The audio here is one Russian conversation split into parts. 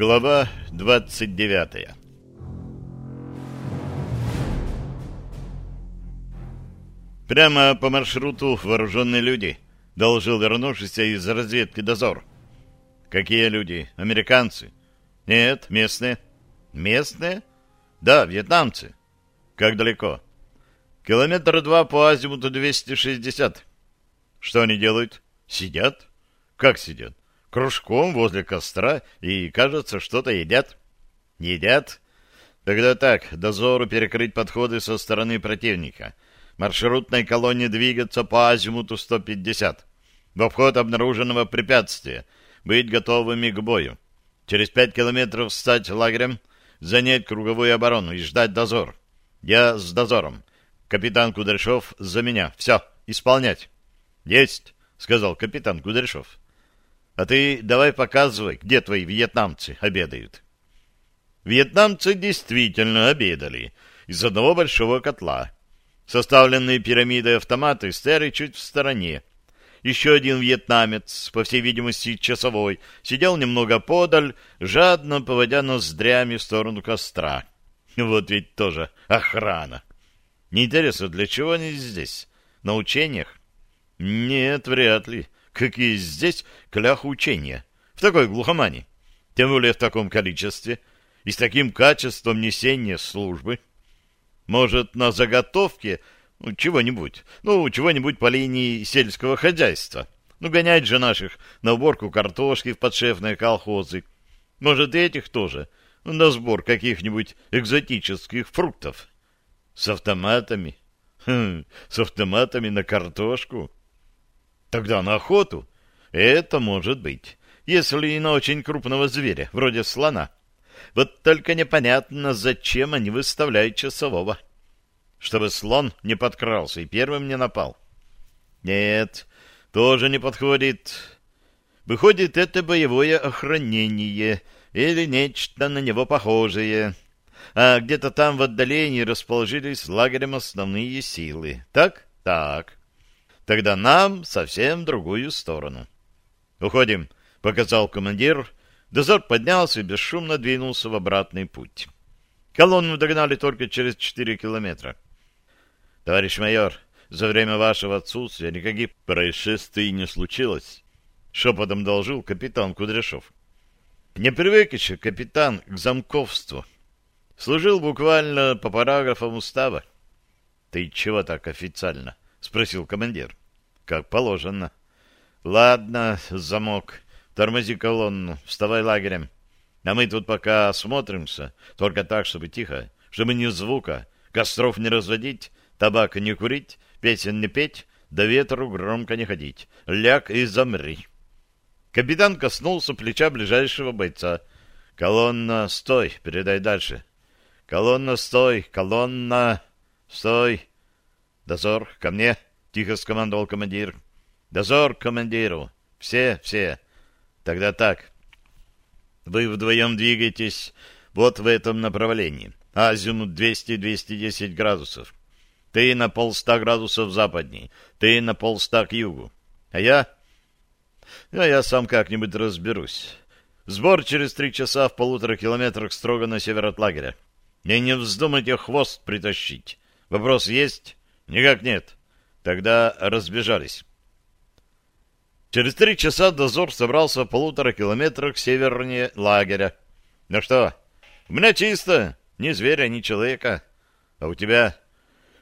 Глава 29 Прямо по маршруту вооруженные люди, доложил вернувшийся из разведки дозор. Какие люди? Американцы? Нет, местные. Местные? Да, вьетнамцы. Как далеко? Километр два по азимуту 260. Что они делают? Сидят? Как сидят? Кружком возле костра и, кажется, что-то едят. Едят? Тогда так, дозору перекрыть подходы со стороны противника. Маршрутной колонне двигаться по азимуту 150. В обход обнаруженного препятствия. Быть готовыми к бою. Через пять километров стать лагерем, занять круговую оборону и ждать дозор. Я с дозором. Капитан Кудряшов за меня. Все, исполнять. Есть, сказал капитан Кудряшов. А ты давай показывай, где твои вьетнамцы обедают. Вьетнамцы действительно обедали из одного большого котла. Составленные пирамидой автоматы стояли чуть в стороне. Еще один вьетнамец, по всей видимости часовой, сидел немного подаль, жадно поводя ноздрями в сторону костра. Вот ведь тоже охрана. Неинтересно, для чего они здесь? На учениях? Нет, вряд ли. Какие здесь клях учения? В такой глухомане. Тем более в таком количестве и с таким качеством несения службы. Может, на заготовке ну, чего-нибудь, ну, чего-нибудь по линии сельского хозяйства. Ну, гонять же наших на уборку картошки в подшефные колхозы. Может, и этих тоже, ну, на сбор каких-нибудь экзотических фруктов. С автоматами? Хм, с автоматами на картошку? Тогда на охоту? Это может быть, если и на очень крупного зверя, вроде слона. Вот только непонятно, зачем они выставляют часового. Чтобы слон не подкрался и первым не напал. Нет, тоже не подходит. Выходит, это боевое охранение или нечто на него похожее а где-то там в отдалении расположились лагерем основные силы. Так? Так. Тогда нам совсем другую сторону. «Уходим», — показал командир. Дозор поднялся и бесшумно двинулся в обратный путь. Колонну догнали только через четыре километра. «Товарищ майор, за время вашего отсутствия никаких происшествий не случилось», — шепотом должил капитан Кудряшов. «Не привык еще капитан к замковству», Служил буквально по параграфам устава. — Ты чего так официально? — спросил командир. — Как положено. — Ладно, замок. Тормози колонну. Вставай лагерем. А мы тут пока осмотримся. Только так, чтобы тихо. Чтобы ни звука. Костров не разводить, табак не курить, песен не петь, до ветру громко не ходить. Ляг и замри. Капитан коснулся плеча ближайшего бойца. «Колонна, стой, передай дальше». «Колонна, стой! Колонна, стой!» «Дозор, ко мне!» — тихо скомандовал командир. «Дозор командиру! Все, все! Тогда так. Вы вдвоем двигаетесь вот в этом направлении. Азимут 200-210 градусов. Ты на полста градусов западней, ты на полста к югу. А я? А я сам как-нибудь разберусь. Сбор через три часа в полутора километрах строго на север от лагеря. И не вздумайте хвост притащить. Вопрос есть? Никак нет. Тогда разбежались. Через три часа дозор собрался в полутора километрах севернее лагеря. Ну что, у меня чисто, ни зверя, ни человека. А у тебя?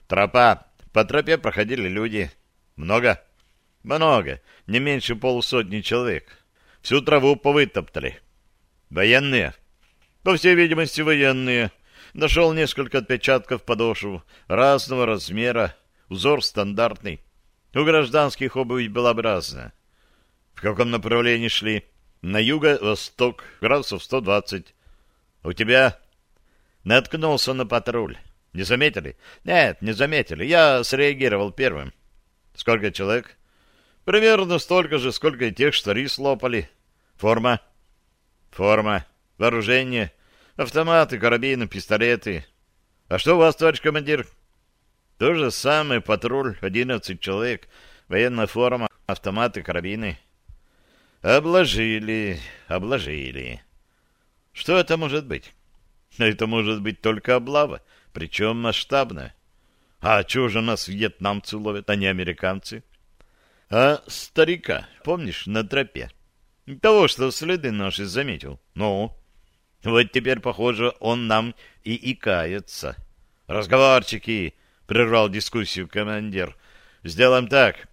Тропа. По тропе проходили люди. Много? Много. Не меньше полусотни человек. Всю траву повытоптали. Военные? По всей видимости, военные. Нашел несколько отпечатков подошв разного размера, узор стандартный. У гражданских обувь белообразная. В каком направлении шли? На юго-восток, градусов 120. У тебя? Наткнулся на патруль. Не заметили? Нет, не заметили. Я среагировал первым. Сколько человек? Примерно столько же, сколько и тех, что рис лопали. Форма? Форма. Вооружение? Автоматы, карабины, пистолеты. А что у вас, товарищ командир? То же самое, патруль, 11 человек, военная форма, автоматы, карабины. Обложили, обложили. Что это может быть? Это может быть только облава, причем масштабная. А чего же нас вьетнамцы ловят, а не американцы? А старика, помнишь, на тропе? Того, что следы наши заметил. Ну, вот теперь, похоже, он нам и икается. Разговорчики, прервал дискуссию командир. Сделаем так.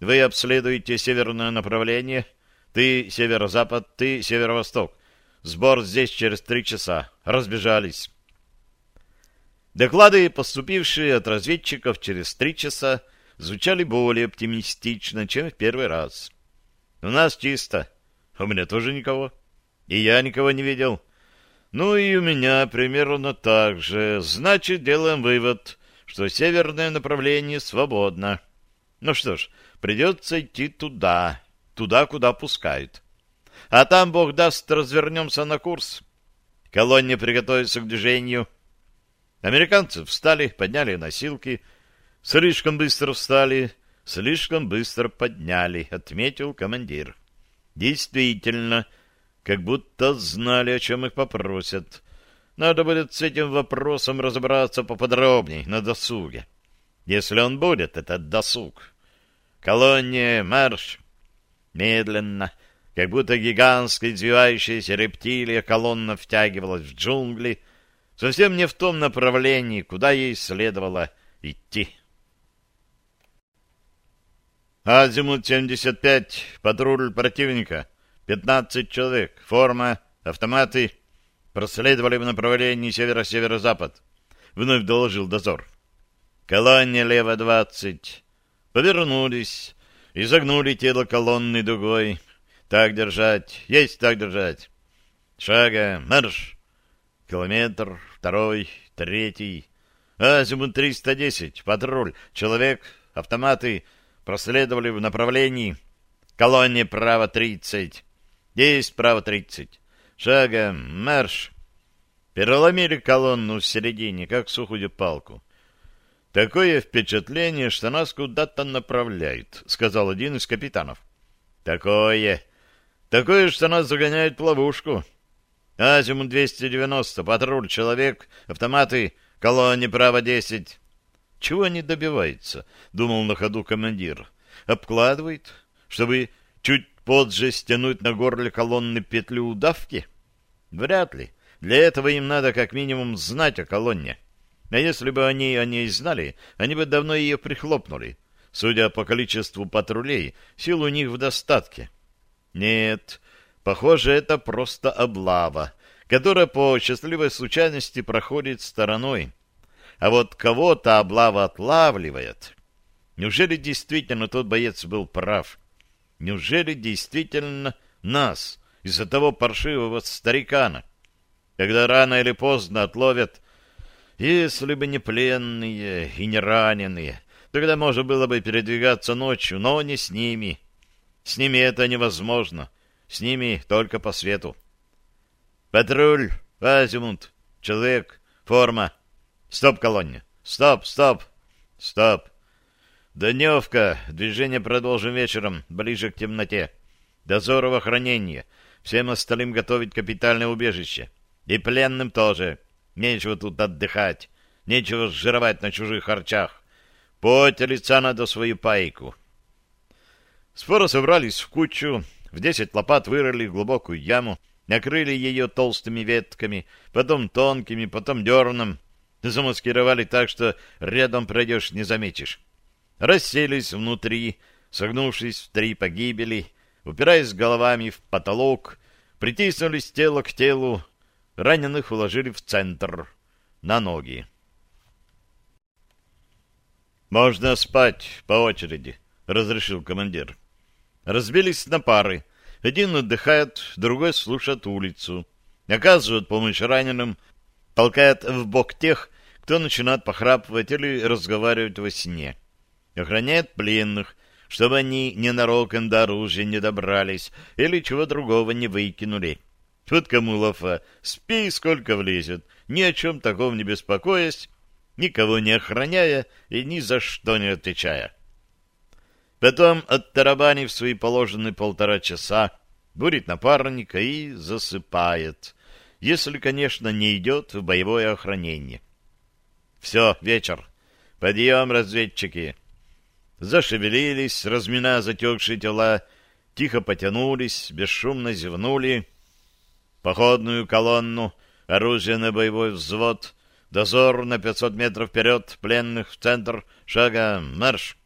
Вы обследуете северное направление, ты северо-запад, ты северо-восток. Сбор здесь через три часа. Разбежались. Доклады, поступившие от разведчиков через три часа, звучали более оптимистично, чем в первый раз. У нас чисто. У меня тоже никого. И я никого не видел. Ну и у меня примерно так же. Значит, делаем вывод, что северное направление свободно. Ну что ж, придется идти туда, туда, куда пускают. А там, бог даст, развернемся на курс. Колония приготовится к движению. Американцы встали, подняли носилки. Слишком быстро встали, слишком быстро подняли, отметил командир. Действительно, как будто знали, о чем их попросят. Надо будет с этим вопросом разобраться поподробнее на досуге. Если он будет, этот досуг. Колония, марш! Медленно, как будто гигантская извивающаяся рептилия колонна втягивалась в джунгли, совсем не в том направлении, куда ей следовало идти. Азимут 75, патруль противника, 15 человек, форма, автоматы, проследовали в направлении северо-северо-запад. Вновь доложил дозор. Колония лево 20. Повернулись, изогнули тело колонны дугой. Так держать, есть так держать. Шага, марш. Километр, второй, третий. Азимут 310, патруль, человек, автоматы, проследовали в направлении колонии право 30. Есть право 30. Шагом, марш. Переломили колонну в середине, как сухую палку. Такое впечатление, что нас куда-то направляют, сказал один из капитанов. Такое. Такое, что нас загоняют в ловушку. Азимут 290, патруль, человек, автоматы, колонне право 10. Чего они добиваются? Думал на ходу командир. Обкладывает, чтобы чуть позже стянуть на горле колонны петлю удавки? Вряд ли. Для этого им надо как минимум знать о колонне. А если бы они о ней знали, они бы давно ее прихлопнули. Судя по количеству патрулей, сил у них в достатке. Нет, похоже, это просто облава, которая по счастливой случайности проходит стороной. А вот кого-то облава отлавливает. Неужели действительно тот боец был прав? Неужели действительно нас, из-за того паршивого старикана? Когда рано или поздно отловят, если бы не пленные и не раненые, тогда можно было бы передвигаться ночью, но не с ними. С ними это невозможно. С ними только по свету. Патруль, азимут, человек, форма. Стоп, колония. Стоп, стоп, стоп. Дневка. Движение продолжим вечером, ближе к темноте. Дозор в охранении. Всем остальным готовить капитальное убежище. И пленным тоже. Нечего тут отдыхать. Нечего сжировать на чужих харчах. Поте лица надо свою пайку. Споро собрались в кучу. В десять лопат вырыли глубокую яму, накрыли ее толстыми ветками, потом тонкими, потом дерном. Замаскировали так, что рядом пройдешь, не заметишь расселись внутри, согнувшись в три погибели, упираясь головами в потолок, притиснулись тело к телу, раненых уложили в центр, на ноги. «Можно спать по очереди», — разрешил командир. Разбились на пары. Один отдыхает, другой слушает улицу. Оказывают помощь раненым, толкает в бок тех, кто начинает похрапывать или разговаривать во сне охраняет пленных, чтобы они ненароком до оружия не добрались или чего другого не выкинули. Вот кому лафа, спи, сколько влезет, ни о чем таком не беспокоясь, никого не охраняя и ни за что не отвечая. Потом, оттарабанив свои положенные полтора часа, бурит напарника и засыпает. если, конечно, не идет в боевое охранение. Все, вечер. Подъем, разведчики. Зашевелились, разминая затекшие тела, тихо потянулись, бесшумно зевнули. Походную колонну, оружие на боевой взвод, дозор на 500 метров вперед, пленных в центр, шага, марш.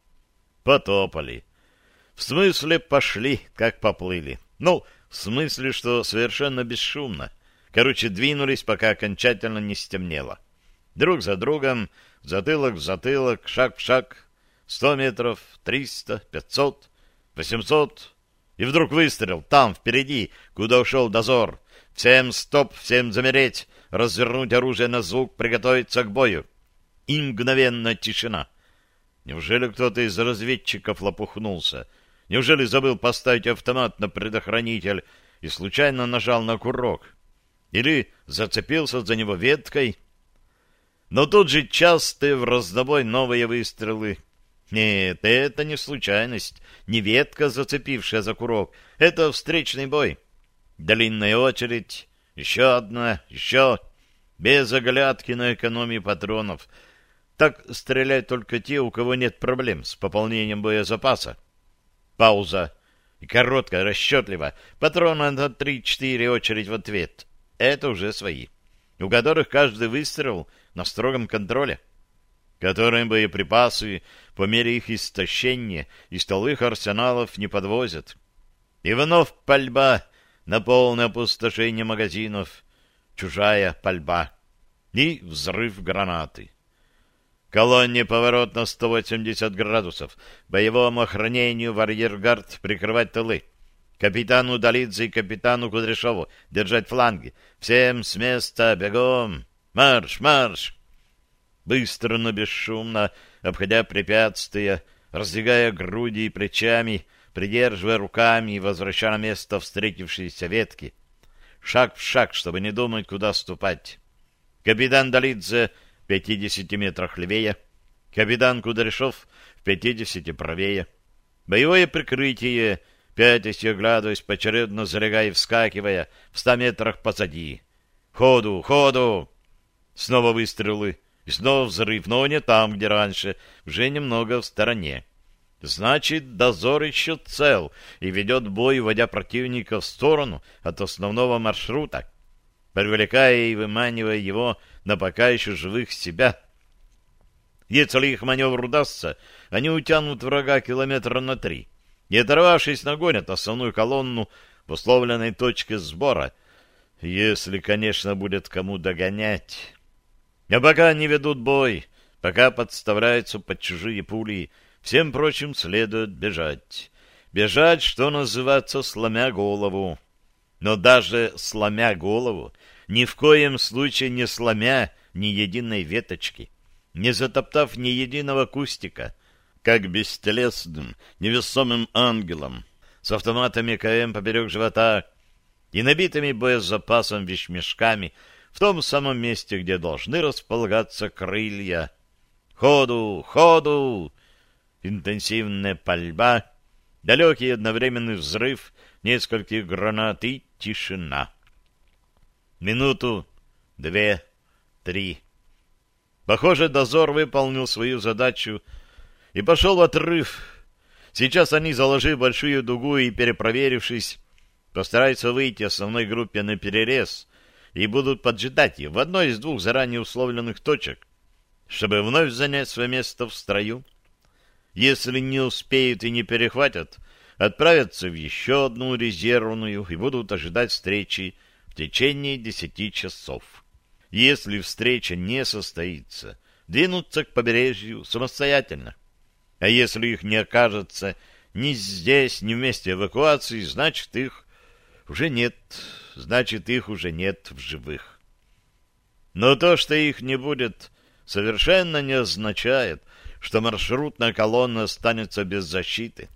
Потопали. В смысле пошли, как поплыли. Ну, в смысле, что совершенно бесшумно. Короче, двинулись, пока окончательно не стемнело. Друг за другом, затылок в затылок, шаг в шаг, сто метров, триста, пятьсот, восемьсот. И вдруг выстрел, там, впереди, куда ушел дозор. Всем стоп, всем замереть, развернуть оружие на звук, приготовиться к бою. И мгновенно тишина. Неужели кто-то из разведчиков лопухнулся? Неужели забыл поставить автомат на предохранитель и случайно нажал на курок? Или зацепился за него веткой? Но тут же частые в раздобой новые выстрелы. Нет, это не случайность, не ветка, зацепившая за курок. Это встречный бой. Длинная очередь, еще одна, еще, без оглядки на экономии патронов. Так стреляют только те, у кого нет проблем с пополнением боезапаса. Пауза. И короткая, расчетливо. Патрона на три-четыре очередь в ответ. Это уже свои, у которых каждый выстрел на строгом контроле, которым боеприпасы по мере их истощения из столовых арсеналов не подвозят. И вновь пальба на полное опустошение магазинов, чужая пальба и взрыв гранаты. Колонне поворот на 180 градусов, боевому охранению в прикрывать тылы. Капитану Долидзе и капитану Кудряшову держать фланги. Всем с места, бегом! Марш, марш! Быстро, но бесшумно, обходя препятствия, раздвигая груди и плечами, придерживая руками и возвращая на место встретившиеся ветки. Шаг в шаг, чтобы не думать, куда ступать. Капитан Долидзе в пятидесяти метрах левее, капитан Кудряшов в пятидесяти правее. Боевое прикрытие, пятясь и оглядываясь, поочередно залегая и вскакивая в ста метрах позади. «Ходу! Ходу!» Снова выстрелы, и снова взрыв, но не там, где раньше, уже немного в стороне. Значит, дозор еще цел и ведет бой, вводя противника в сторону от основного маршрута, привлекая и выманивая его на пока еще живых себя. Если их маневр удастся, они утянут врага километра на три, и, оторвавшись, нагонят основную колонну в условленной точке сбора, если, конечно, будет кому догонять. А пока они ведут бой, пока подставляются под чужие пули, всем прочим следует бежать. Бежать, что называется, сломя голову. Но даже сломя голову, ни в коем случае не сломя ни единой веточки, не затоптав ни единого кустика, как бестелесным, невесомым ангелом, с автоматами КМ поперек живота и набитыми боезапасом вещмешками в том самом месте, где должны располагаться крылья. Ходу, ходу! Интенсивная пальба, далекий одновременный взрыв нескольких гранат и тишина. Минуту, две, три. Похоже, дозор выполнил свою задачу и пошел отрыв. Сейчас они, заложив большую дугу и перепроверившись, постараются выйти основной группе на перерез и будут поджидать в одной из двух заранее условленных точек, чтобы вновь занять свое место в строю. Если не успеют и не перехватят, отправятся в еще одну резервную и будут ожидать встречи в течение десяти часов. Если встреча не состоится, двинутся к побережью самостоятельно. А если их не окажется ни здесь, ни в месте эвакуации, значит, их уже нет, значит, их уже нет в живых. Но то, что их не будет, совершенно не означает, что маршрутная колонна останется без защиты.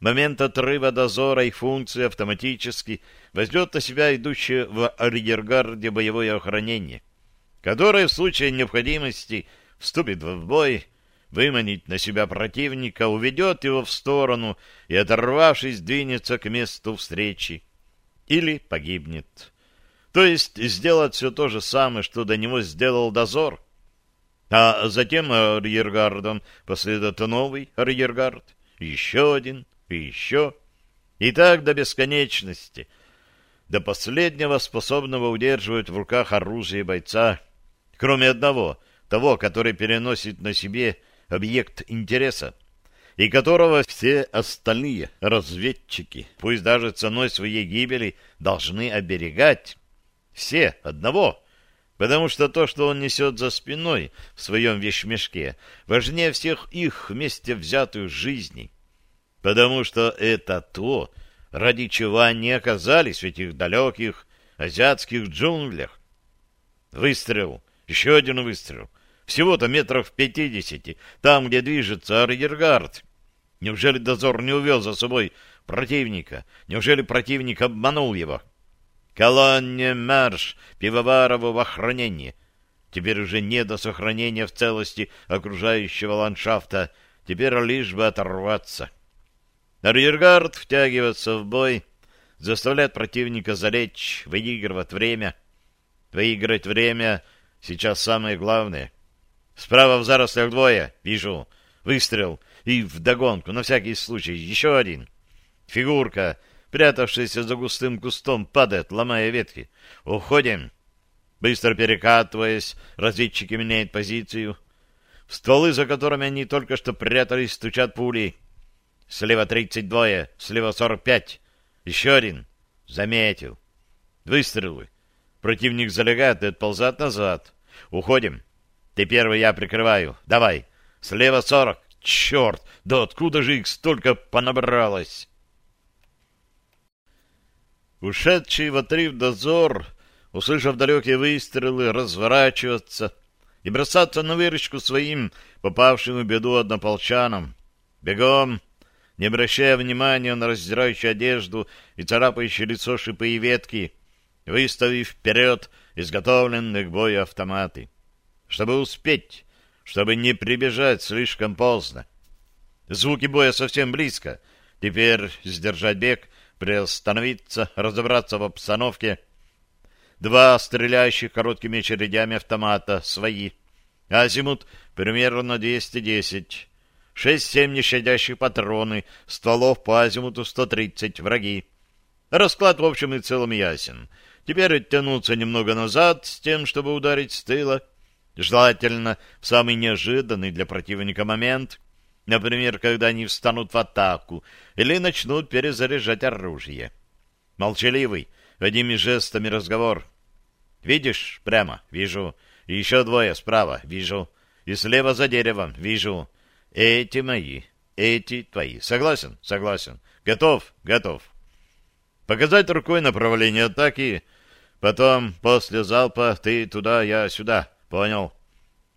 момент отрыва дозора их функции автоматически возьмет на себя идущее в арьергарде боевое охранение, которое в случае необходимости вступит в бой, выманить на себя противника, уведет его в сторону и, оторвавшись, двинется к месту встречи или погибнет. То есть сделать все то же самое, что до него сделал дозор. А затем арьергардом последует новый арьергард, еще один, и еще. И так до бесконечности, до последнего способного удерживать в руках оружие бойца, кроме одного, того, который переносит на себе объект интереса, и которого все остальные разведчики, пусть даже ценой своей гибели, должны оберегать. Все, одного. Потому что то, что он несет за спиной в своем вещмешке, важнее всех их вместе взятых жизней. Потому что это то, ради чего они оказались в этих далеких азиатских джунглях. Выстрел, еще один выстрел. Всего-то метров пятидесяти, там, где движется арьергард. Неужели дозор не увел за собой противника? Неужели противник обманул его? Колонне марш, пивоварову в охранение. Теперь уже не до сохранения в целости окружающего ландшафта, теперь лишь бы оторваться. Арьергард втягивается в бой, заставляет противника залечь, выигрывать время. Выиграть время сейчас самое главное. Справа в зарослях двое, вижу. Выстрел и вдогонку, на всякий случай, еще один. Фигурка — прятавшийся за густым кустом, падает, ломая ветки. «Уходим!» Быстро перекатываясь, разведчики меняют позицию. В стволы, за которыми они только что прятались, стучат пули. Слева тридцать двое, слева сорок пять. Еще один. Заметил. Выстрелы. Противник залегает и отползает назад. Уходим. Ты первый, я прикрываю. Давай. Слева сорок. Черт, да откуда же их столько понабралось? Ушедший в отрыв дозор, услышав далекие выстрелы, разворачиваться и бросаться на выручку своим попавшим в беду однополчанам. Бегом, не обращая внимания на раздирающую одежду и царапающее лицо шипы и ветки, выставив вперед изготовленные к бою автоматы. Чтобы успеть, чтобы не прибежать слишком поздно. Звуки боя совсем близко. Теперь сдержать бег — приостановиться, разобраться в обстановке. Два стреляющих короткими очередями автомата, свои. Азимут примерно 210. Шесть-семь нещадящих патроны, стволов по азимуту 130, враги. Расклад в общем и целом ясен. Теперь оттянуться немного назад с тем, чтобы ударить с тыла. Желательно в самый неожиданный для противника момент — Например, когда они встанут в атаку или начнут перезаряжать оружие. Молчаливый, одними жестами разговор. Видишь? Прямо. Вижу. И еще двое справа. Вижу. И слева за деревом. Вижу. Эти мои. Эти твои. Согласен? Согласен. Готов? Готов. Показать рукой направление атаки. Потом, после залпа, ты туда, я сюда. Понял?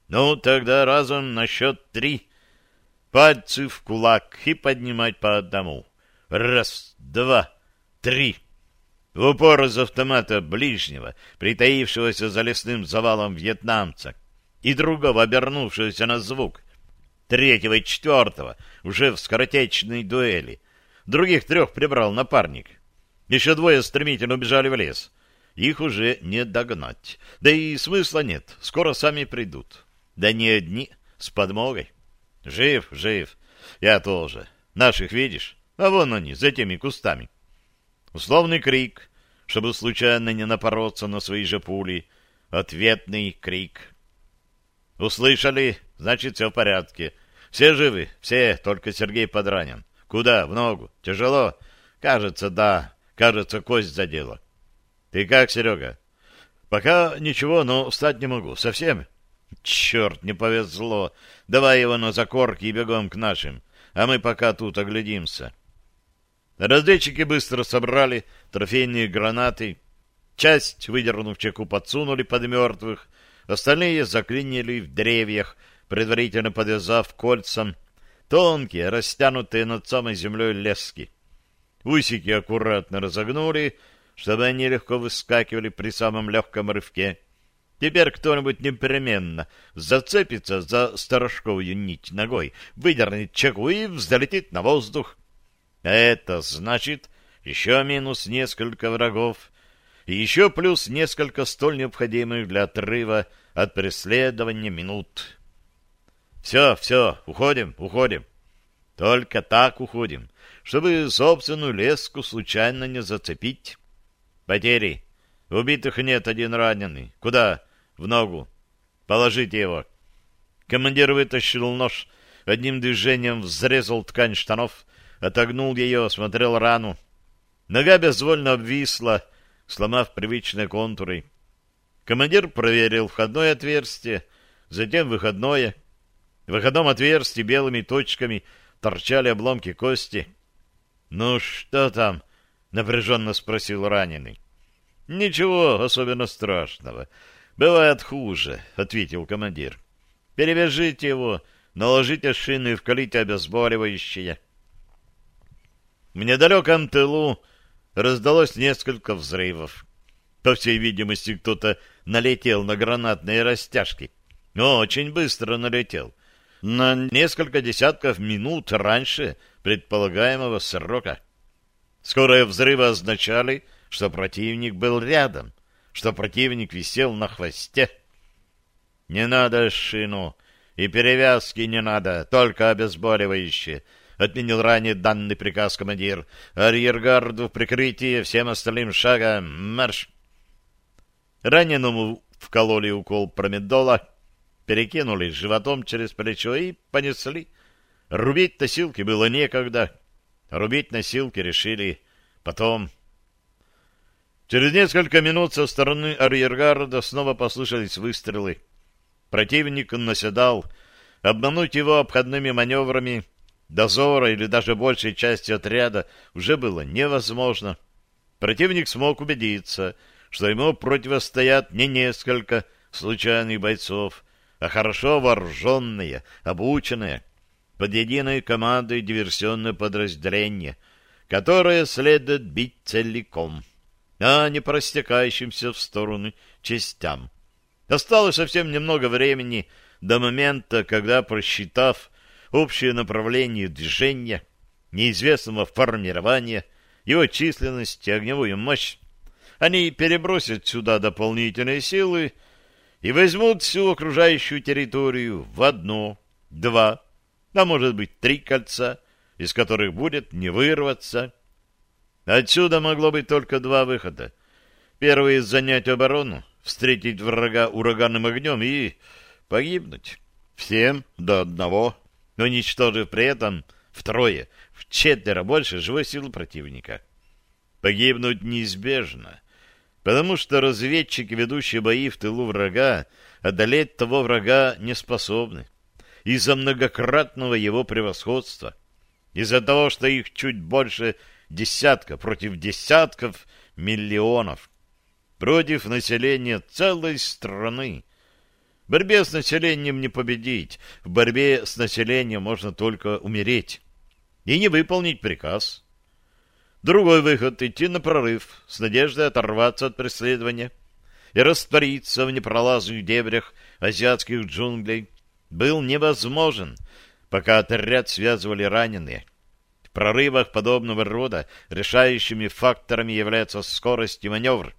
Ну, тогда разом на счет три. Пальцы в кулак и поднимать по одному. Раз, два, три. В упор из автомата ближнего, притаившегося за лесным завалом вьетнамца, и другого, обернувшегося на звук, третьего и четвертого, уже в скоротечной дуэли. Других трех прибрал напарник. Еще двое стремительно убежали в лес. Их уже не догнать. Да и смысла нет, скоро сами придут. Да не одни, с подмогой. Жив, жив. Я тоже. Наших видишь? А вон они, за теми кустами. Условный крик, чтобы случайно не напороться на свои же пули. Ответный крик. Услышали? Значит, все в порядке. Все живы? Все, только Сергей подранен. Куда? В ногу? Тяжело? Кажется, да. Кажется, кость задела. Ты как, Серега? Пока ничего, но встать не могу. Совсем? Черт, не повезло. Давай его на закорки и бегом к нашим, а мы пока тут оглядимся. Разведчики быстро собрали трофейные гранаты. Часть, выдернув чеку, подсунули под мертвых, остальные заклинили в деревьях, предварительно подвязав кольцам тонкие, растянутые над самой землей лески. Усики аккуратно разогнули, чтобы они легко выскакивали при самом легком рывке. Теперь кто-нибудь непременно зацепится за сторожковую нить ногой, выдернет чеку и взлетит на воздух. Это значит еще минус несколько врагов. и еще плюс несколько столь необходимых для отрыва от преследования минут. Все, все, уходим, уходим. Только так уходим, чтобы собственную леску случайно не зацепить. Потери. Убитых нет, один раненый. Куда? В ногу. Положите его. Командир вытащил нож, одним движением взрезал ткань штанов, отогнул ее, осмотрел рану. Нога безвольно обвисла, сломав привычные контуры. Командир проверил входное отверстие, затем выходное. В выходном отверстии белыми точками торчали обломки кости. — Ну что там? — напряженно спросил раненый. — Ничего особенно страшного. Бывает хуже, — ответил командир. — Перевяжите его, наложите шины и вкалите обезболивающее. В недалеком тылу раздалось несколько взрывов. По всей видимости, кто-то налетел на гранатные растяжки. Но очень быстро налетел. На несколько десятков минут раньше предполагаемого срока. Скорые взрывы означали, что противник был рядом, что противник висел на хвосте. «Не надо шину, и перевязки не надо, только обезболивающие», — отменил ранее данный приказ командир. «Арьергарду в прикрытие, всем остальным шагом, марш!» Раненому вкололи укол промедола, перекинули животом через плечо и понесли. Рубить носилки было некогда. Рубить носилки решили потом. Через несколько минут со стороны арьергарда снова послышались выстрелы. Противник наседал. Обмануть его обходными маневрами дозора или даже большей части отряда уже было невозможно. Противник смог убедиться — что ему противостоят не несколько случайных бойцов, а хорошо вооруженные, обученные, под единой командой диверсионное подразделение, которое следует бить целиком, а не простекающимся в стороны частям. Осталось совсем немного времени до момента, когда, просчитав общее направление движения, неизвестного формирования, его численность и огневую мощь, они перебросят сюда дополнительные силы и возьмут всю окружающую территорию в одно, два, а может быть три кольца, из которых будет не вырваться. Отсюда могло быть только два выхода. Первый — занять оборону, встретить врага ураганным огнем и погибнуть. Всем до одного, но уничтожив при этом втрое, в четверо больше живой силы противника. Погибнуть неизбежно, потому что разведчики, ведущие бои в тылу врага, одолеть того врага не способны из-за многократного его превосходства, из-за того, что их чуть больше десятка против десятков миллионов, против населения целой страны. В борьбе с населением не победить, в борьбе с населением можно только умереть и не выполнить приказ. Другой выход — идти на прорыв, с надеждой оторваться от преследования и раствориться в непролазных дебрях азиатских джунглей, был невозможен, пока отряд связывали раненые. В прорывах подобного рода решающими факторами является скорость и маневр.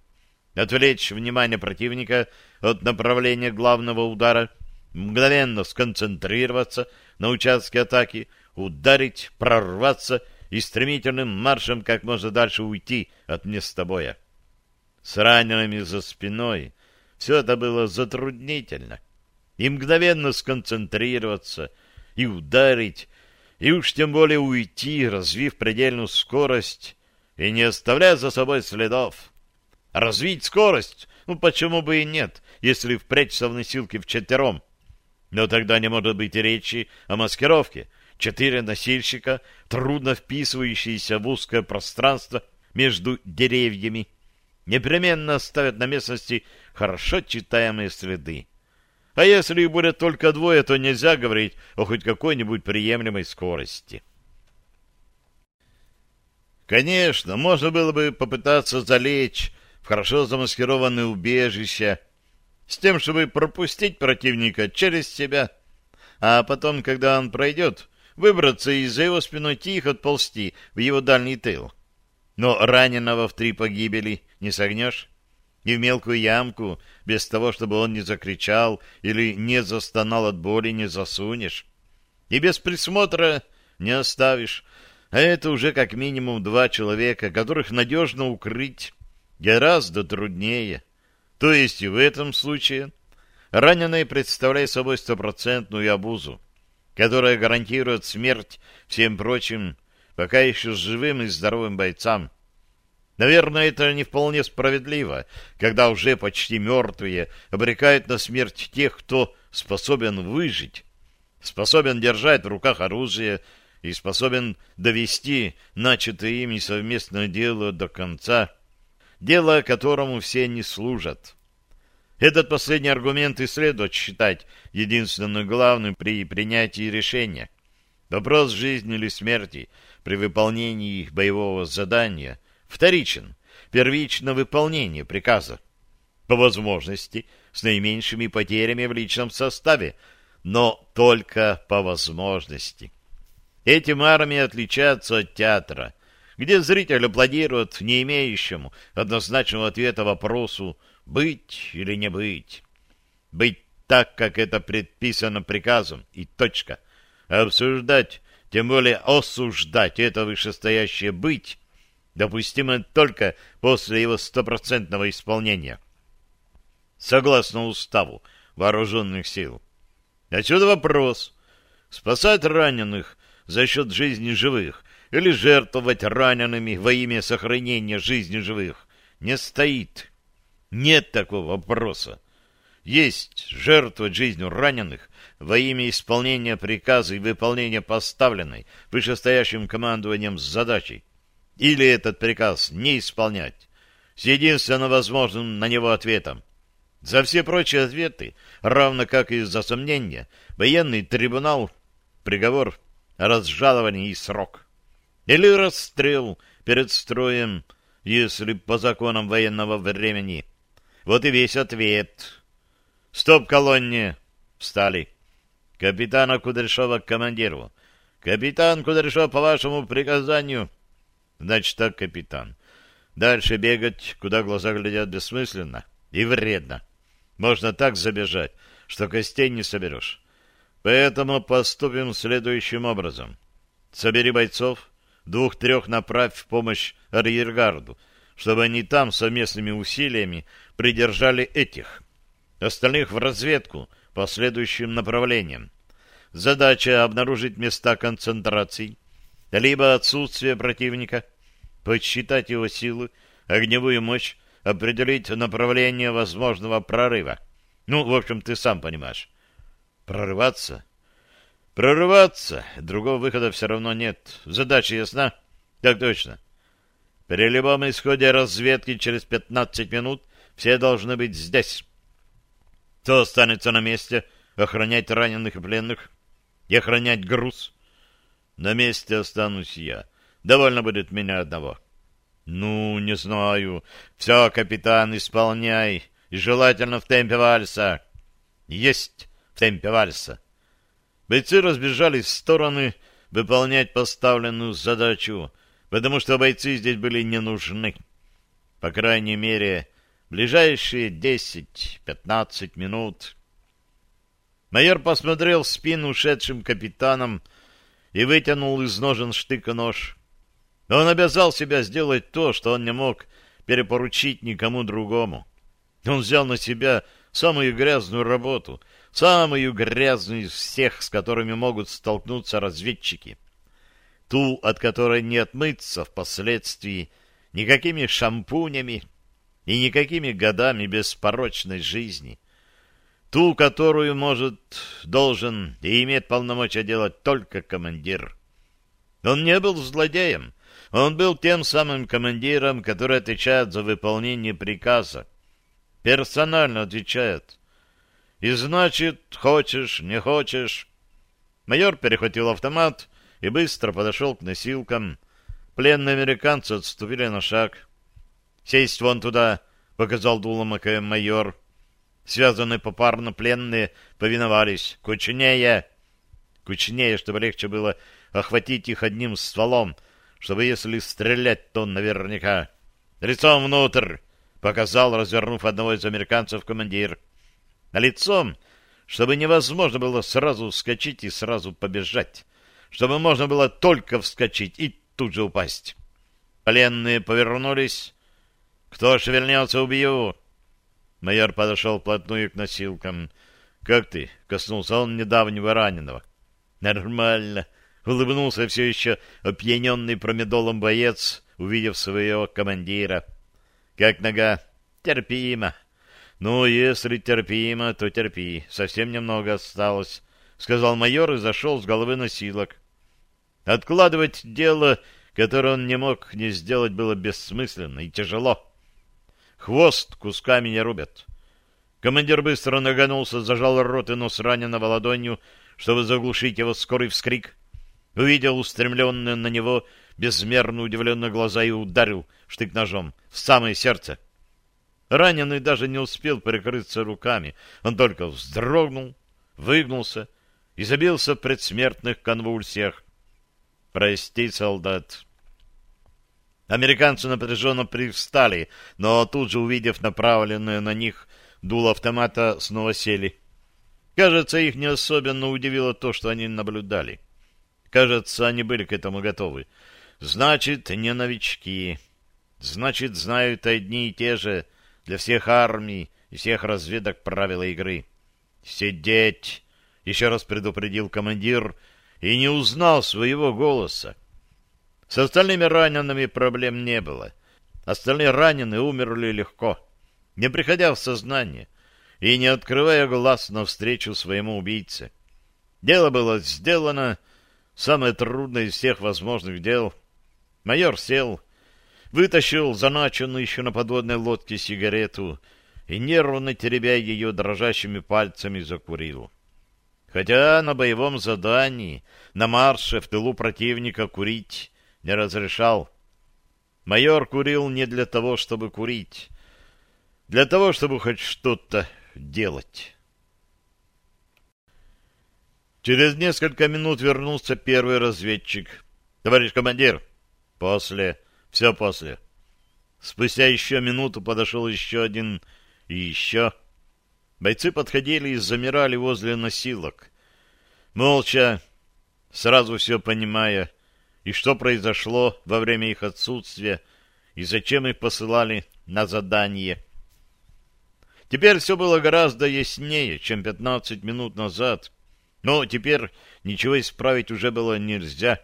Отвлечь внимание противника от направления главного удара, мгновенно сконцентрироваться на участке атаки, ударить, прорваться — и стремительным маршем как можно дальше уйти от места боя. С ранеными за спиной все это было затруднительно. И мгновенно сконцентрироваться, и ударить, и уж тем более уйти, развив предельную скорость и не оставляя за собой следов. Развить скорость? Ну, почему бы и нет, если впрячься в носилки вчетвером? Но тогда не может быть речи о маскировке, Четыре носильщика, трудно вписывающиеся в узкое пространство между деревьями, непременно оставят на местности хорошо читаемые следы. А если их будет только двое, то нельзя говорить о хоть какой-нибудь приемлемой скорости. Конечно, можно было бы попытаться залечь в хорошо замаскированное убежище с тем, чтобы пропустить противника через себя, а потом, когда он пройдет, выбраться и за его спиной тихо отползти в его дальний тыл. Но раненого в три погибели не согнешь. И в мелкую ямку, без того, чтобы он не закричал или не застонал от боли, не засунешь. И без присмотра не оставишь. А это уже как минимум два человека, которых надежно укрыть гораздо труднее. То есть и в этом случае раненый представляет собой стопроцентную обузу, которая гарантирует смерть всем прочим, пока еще живым и здоровым бойцам. Наверное, это не вполне справедливо, когда уже почти мертвые обрекают на смерть тех, кто способен выжить, способен держать в руках оружие и способен довести начатое ими совместное дело до конца, дело которому все не служат. Этот последний аргумент и следует считать единственным главным при принятии решения. Вопрос жизни или смерти при выполнении боевого задания – вторичен, первично выполнение приказа. По возможности, с наименьшими потерями в личном составе, но только по возможности. Этим армии отличаются от театра, где зритель аплодирует не имеющему однозначного ответа вопросу «быть или не быть». Быть так, как это предписано приказом, и точка. Обсуждать, тем более осуждать это вышестоящее «быть» допустимо только после его стопроцентного исполнения. Согласно уставу вооруженных сил. Отсюда вопрос. Спасать раненых за счет жизни живых или жертвовать ранеными во имя сохранения жизни живых не стоит. Нет такого вопроса. Есть жертвовать жизнью раненых во имя исполнения приказа и выполнения поставленной вышестоящим командованием задачей или этот приказ не исполнять, с единственно возможным на него ответом. За все прочие ответы, равно как и за сомнения, военный трибунал, приговор, разжалование и срок. Или расстрел перед строем, если по законам военного времени. Вот и весь ответ. Стоп колонне! Встали. Капитана Кудряшова к командиру. Капитан Кудряшов, по вашему приказанию... Значит так, капитан. Дальше бегать, куда глаза глядят, бессмысленно и вредно. Можно так забежать, что костей не соберешь. Поэтому поступим следующим образом. Собери бойцов, двух-трех направь в помощь арьергарду, чтобы они там совместными усилиями придержали этих. Остальных в разведку по следующим направлениям. Задача — обнаружить места концентраций, либо отсутствие противника, подсчитать его силы, огневую мощь, определить направление возможного прорыва. Ну, в общем, ты сам понимаешь. Прорываться? Прорываться. Другого выхода все равно нет. Задача ясна? Так точно. При любом исходе разведки через 15 минут все должны быть здесь. Кто останется на месте? Охранять раненых и пленных? И охранять груз? На месте останусь я. Довольно будет меня одного. Ну, не знаю. Все, капитан, исполняй. И желательно в темпе вальса. Есть в темпе вальса. Бойцы разбежались в стороны выполнять поставленную задачу, потому что бойцы здесь были не нужны. По крайней мере, ближайшие десять-пятнадцать минут. Майор посмотрел в спину ушедшим капитанам, и вытянул из ножен штык-нож. Он обязал себя сделать то, что он не мог перепоручить никому другому. Он взял на себя самую грязную работу, самую грязную из всех, с которыми могут столкнуться разведчики. Ту, от которой не отмыться впоследствии никакими шампунями и никакими годами беспорочной жизни ту, которую может, должен и имеет полномочия делать только командир. Он не был злодеем, он был тем самым командиром, который отвечает за выполнение приказа. Персонально отвечает. И значит, хочешь, не хочешь. Майор перехватил автомат и быстро подошел к носилкам. Пленные американцы отступили на шаг. «Сесть вон туда», — показал дулом АКМ майор связанные попарно пленные, повиновались. Кучнее! Кучнее, чтобы легче было охватить их одним стволом, чтобы если стрелять, то наверняка. Лицом внутрь! показал, развернув одного из американцев командир. Лицом, чтобы невозможно было сразу вскочить и сразу побежать, чтобы можно было только вскочить и тут же упасть. Пленные повернулись. «Кто шевельнется, убью!» Майор подошел вплотную к носилкам. «Как ты?» — коснулся он недавнего раненого. «Нормально!» — улыбнулся все еще опьяненный промедолом боец, увидев своего командира. «Как нога?» «Терпимо!» «Ну, если терпимо, то терпи. Совсем немного осталось», — сказал майор и зашел с головы носилок. Откладывать дело, которое он не мог не сделать, было бессмысленно и тяжело. Хвост кусками не рубят. Командир быстро нагонулся, зажал рот и нос раненого ладонью, чтобы заглушить его скорый вскрик. Увидел устремленные на него безмерно удивленные глаза и ударил штык-ножом в самое сердце. Раненый даже не успел прикрыться руками. Он только вздрогнул, выгнулся и забился в предсмертных конвульсиях. «Прости, солдат, Американцы напряженно привстали, но тут же, увидев направленное на них дуло автомата, снова сели. Кажется, их не особенно удивило то, что они наблюдали. Кажется, они были к этому готовы. Значит, не новички. Значит, знают одни и те же для всех армий и всех разведок правила игры. «Сидеть!» — еще раз предупредил командир и не узнал своего голоса. С остальными ранеными проблем не было. Остальные раненые умерли легко, не приходя в сознание и не открывая глаз навстречу своему убийце. Дело было сделано, самое трудное из всех возможных дел. Майор сел, вытащил заначенную еще на подводной лодке сигарету и, нервно теребя ее дрожащими пальцами, закурил. Хотя на боевом задании, на марше в тылу противника курить не разрешал. Майор курил не для того, чтобы курить, для того, чтобы хоть что-то делать. Через несколько минут вернулся первый разведчик. «Товарищ командир!» «После. Все после». Спустя еще минуту подошел еще один и еще. Бойцы подходили и замирали возле носилок. Молча, сразу все понимая, и что произошло во время их отсутствия, и зачем их посылали на задание. Теперь все было гораздо яснее, чем 15 минут назад. Но теперь ничего исправить уже было нельзя.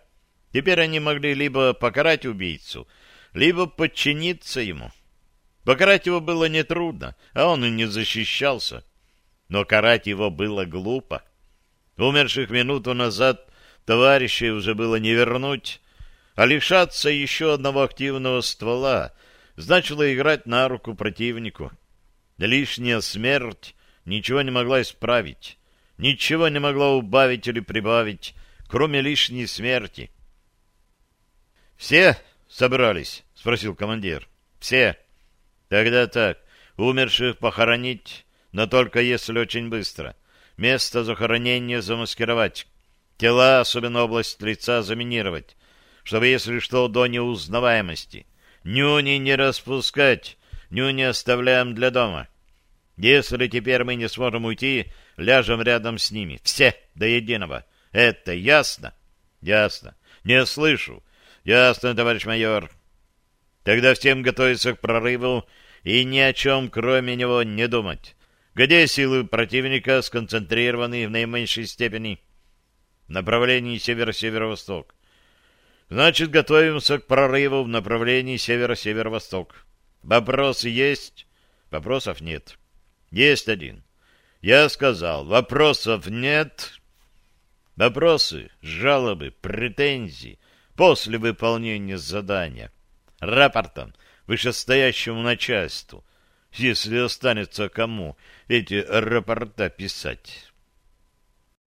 Теперь они могли либо покарать убийцу, либо подчиниться ему. Покарать его было нетрудно, а он и не защищался. Но карать его было глупо. Умерших минуту назад товарищей уже было не вернуть, а лишаться еще одного активного ствола значило играть на руку противнику. Лишняя смерть ничего не могла исправить, ничего не могла убавить или прибавить, кроме лишней смерти. «Все собрались?» — спросил командир. «Все. Тогда так. Умерших похоронить, но только если очень быстро. Место захоронения замаскировать. Тела, особенно область лица, заминировать, чтобы, если что, до неузнаваемости. Нюни не распускать, нюни оставляем для дома. Если теперь мы не сможем уйти, ляжем рядом с ними. Все, до единого. Это ясно? Ясно. Не слышу. Ясно, товарищ майор. Тогда всем готовиться к прорыву и ни о чем, кроме него, не думать. Где силы противника сконцентрированы в наименьшей степени? Направлении северо-северо-восток. Значит, готовимся к прорыву в направлении северо-северо-восток. Вопросы есть? Вопросов нет. Есть один. Я сказал, вопросов нет. Вопросы, жалобы, претензии после выполнения задания. Рапортом вышестоящему начальству, если останется кому эти рапорта писать.